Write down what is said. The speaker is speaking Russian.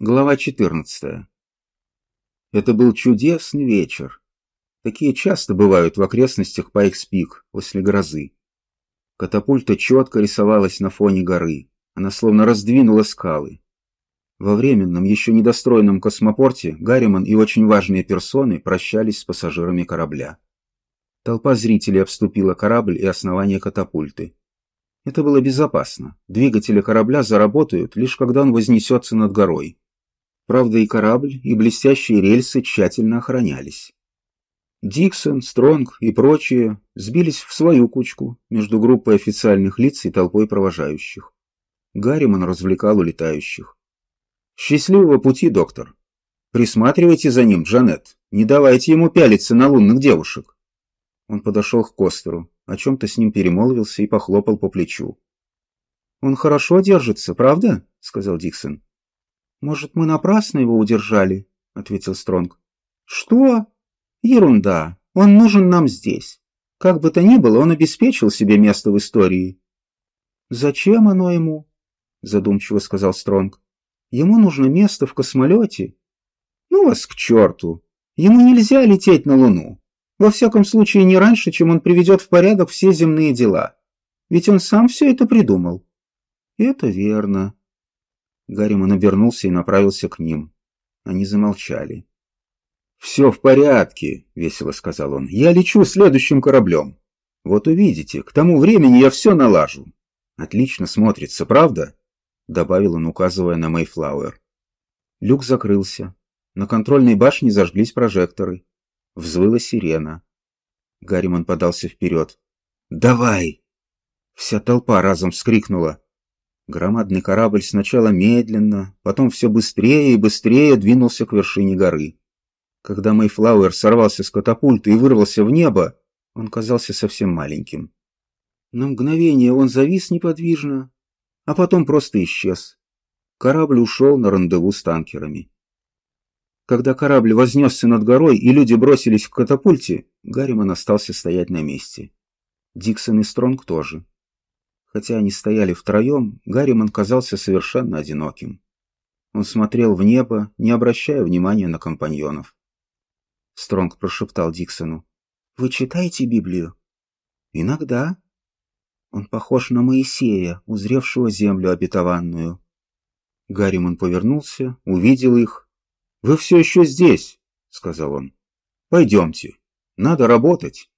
Глава 14. Это был чудесный вечер. Такие часто бывают в окрестностях Пайкс-Пик после грозы. Катапульта четко рисовалась на фоне горы. Она словно раздвинула скалы. Во временном, еще недостроенном космопорте Гарриман и очень важные персоны прощались с пассажирами корабля. Толпа зрителей обступила корабль и основание катапульты. Это было безопасно. Двигатели корабля заработают, лишь когда он вознесется над горой. Правда, и корабль, и блестящие рельсы тщательно охранялись. Диксон, Стронг и прочие сбились в свою кучку между группой официальных лиц и толпой провожающих. Гарриман развлекал улетающих. «Счастливого пути, доктор! Присматривайте за ним, Джанет, не давайте ему пялиться на лунных девушек!» Он подошел к Костеру, о чем-то с ним перемолвился и похлопал по плечу. «Он хорошо держится, правда?» — сказал Диксон. «Может, мы напрасно его удержали?» — ответил Стронг. «Что? Ерунда. Он нужен нам здесь. Как бы то ни было, он обеспечил себе место в истории». «Зачем оно ему?» — задумчиво сказал Стронг. «Ему нужно место в космолете». «Ну вас к черту! Ему нельзя лететь на Луну. Во всяком случае, не раньше, чем он приведет в порядок все земные дела. Ведь он сам все это придумал». «Это верно», Гарриман обернулся и направился к ним. Они замолчали. «Все в порядке», — весело сказал он. «Я лечу следующим кораблем. Вот увидите, к тому времени я все налажу. Отлично смотрится, правда?» Добавил он, указывая на Мейфлауэр. Люк закрылся. На контрольной башне зажглись прожекторы. Взвыла сирена. Гарриман подался вперед. «Давай!» Вся толпа разом вскрикнула. Громадный корабль сначала медленно, потом все быстрее и быстрее двинулся к вершине горы. Когда Мэйфлауэр сорвался с катапульты и вырвался в небо, он казался совсем маленьким. На мгновение он завис неподвижно, а потом просто исчез. Корабль ушел на рандеву с танкерами. Когда корабль вознесся над горой и люди бросились к катапульте, Гарриман остался стоять на месте. Диксон и Стронг тоже. Хотя они стояли втроем, Гарриман казался совершенно одиноким. Он смотрел в небо, не обращая внимания на компаньонов. Стронг прошептал Диксону. «Вы читаете Библию?» «Иногда». Он похож на Моисея, узревшего землю обетованную. Гарриман повернулся, увидел их. «Вы все еще здесь», — сказал он. «Пойдемте. Надо работать».